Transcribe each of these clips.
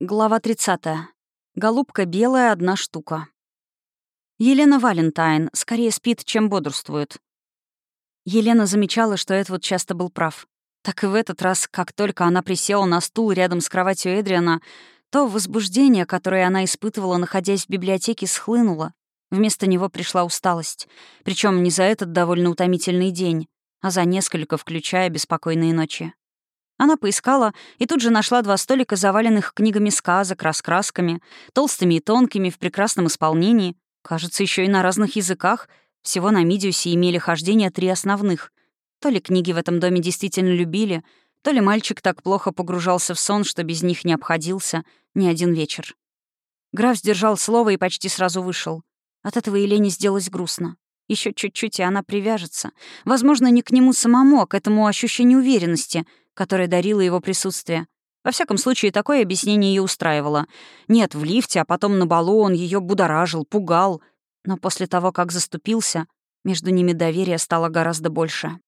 Глава 30. Голубка белая — одна штука. Елена Валентайн скорее спит, чем бодрствует. Елена замечала, что Эдвуд часто был прав. Так и в этот раз, как только она присела на стул рядом с кроватью Эдриана, то возбуждение, которое она испытывала, находясь в библиотеке, схлынуло. Вместо него пришла усталость. причем не за этот довольно утомительный день, а за несколько, включая беспокойные ночи. Она поискала и тут же нашла два столика, заваленных книгами сказок, раскрасками, толстыми и тонкими, в прекрасном исполнении. Кажется, еще и на разных языках. Всего на Мидиусе имели хождение три основных. То ли книги в этом доме действительно любили, то ли мальчик так плохо погружался в сон, что без них не обходился ни один вечер. Граф сдержал слово и почти сразу вышел. От этого Елене сделалось грустно. Еще чуть-чуть, и она привяжется. Возможно, не к нему самому, а к этому ощущению уверенности — которое дарило его присутствие. Во всяком случае, такое объяснение ее устраивало. Нет, в лифте, а потом на балу он ее будоражил, пугал. Но после того, как заступился, между ними доверие стало гораздо больше.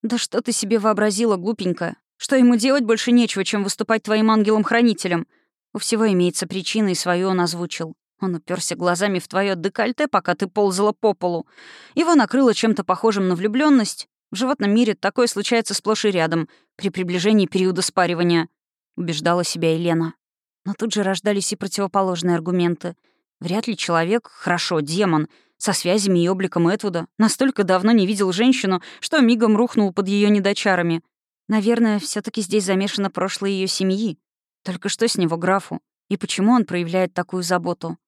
«Да что ты себе вообразила, глупенькая? Что ему делать больше нечего, чем выступать твоим ангелом-хранителем? У всего имеется причина, и свою он озвучил. Он уперся глазами в твое декольте, пока ты ползала по полу. Его накрыло чем-то похожим на влюбленность, в животном мире такое случается сплошь и рядом, при приближении периода спаривания», — убеждала себя Елена. Но тут же рождались и противоположные аргументы. Вряд ли человек, хорошо, демон, со связями и обликом Этвуда, настолько давно не видел женщину, что мигом рухнул под ее недочарами. Наверное, все таки здесь замешано прошлое ее семьи. Только что с него графу? И почему он проявляет такую заботу?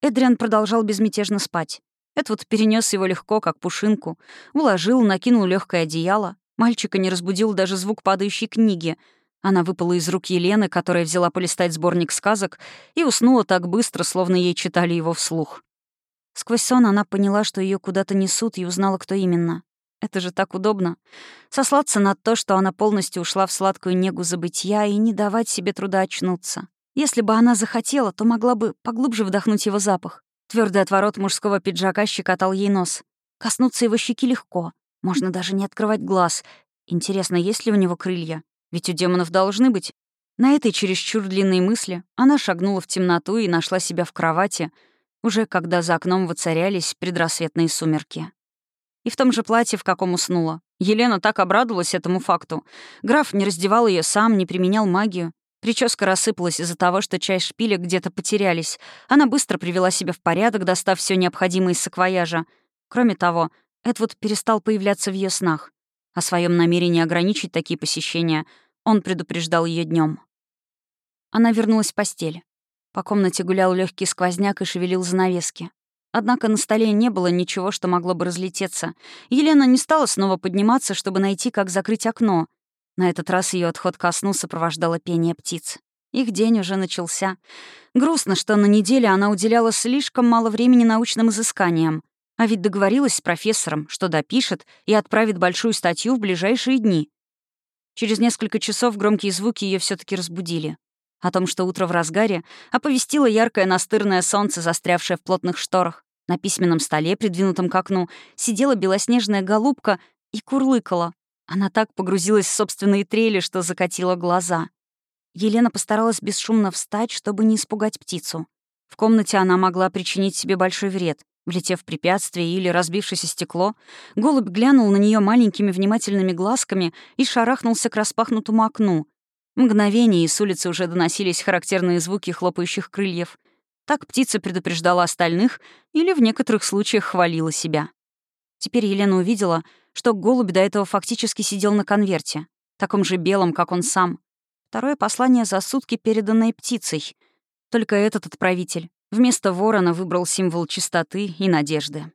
Эдриан продолжал безмятежно спать. Эдвуд перенес его легко, как пушинку, уложил, накинул легкое одеяло. Мальчика не разбудил даже звук падающей книги. Она выпала из рук Елены, которая взяла полистать сборник сказок, и уснула так быстро, словно ей читали его вслух. Сквозь сон она поняла, что ее куда-то несут, и узнала, кто именно. Это же так удобно. Сослаться на то, что она полностью ушла в сладкую негу забытья и не давать себе труда очнуться. Если бы она захотела, то могла бы поглубже вдохнуть его запах. Твердый отворот мужского пиджака щекотал ей нос. Коснуться его щеки легко. Можно даже не открывать глаз. Интересно, есть ли у него крылья? Ведь у демонов должны быть. На этой чересчур длинной мысли она шагнула в темноту и нашла себя в кровати, уже когда за окном воцарялись предрассветные сумерки. И в том же платье, в каком уснула. Елена так обрадовалась этому факту. Граф не раздевал ее сам, не применял магию. Прическа рассыпалась из-за того, что часть шпилек где-то потерялись. Она быстро привела себя в порядок, достав все необходимое из саквояжа. Кроме того, Эдвуд перестал появляться в ее снах. О своем намерении ограничить такие посещения он предупреждал ее днем. Она вернулась в постель. По комнате гулял легкий сквозняк и шевелил занавески. Однако на столе не было ничего, что могло бы разлететься. Елена не стала снова подниматься, чтобы найти, как закрыть окно — на этот раз ее отход ко сну сопровождало пение птиц. Их день уже начался. Грустно, что на неделе она уделяла слишком мало времени научным изысканиям. А ведь договорилась с профессором, что допишет и отправит большую статью в ближайшие дни. Через несколько часов громкие звуки ее все таки разбудили. О том, что утро в разгаре, оповестило яркое настырное солнце, застрявшее в плотных шторах. На письменном столе, придвинутом к окну, сидела белоснежная голубка и курлыкала, она так погрузилась в собственные трели, что закатила глаза. Елена постаралась бесшумно встать, чтобы не испугать птицу. В комнате она могла причинить себе большой вред. Влетев в препятствие или разбившись о стекло, голубь глянул на нее маленькими внимательными глазками и шарахнулся к распахнутому окну. Мгновение, и с улицы уже доносились характерные звуки хлопающих крыльев. Так птица предупреждала остальных или в некоторых случаях хвалила себя. Теперь Елена увидела, что голубь до этого фактически сидел на конверте, таком же белом, как он сам. Второе послание за сутки, переданное птицей. Только этот отправитель вместо ворона выбрал символ чистоты и надежды.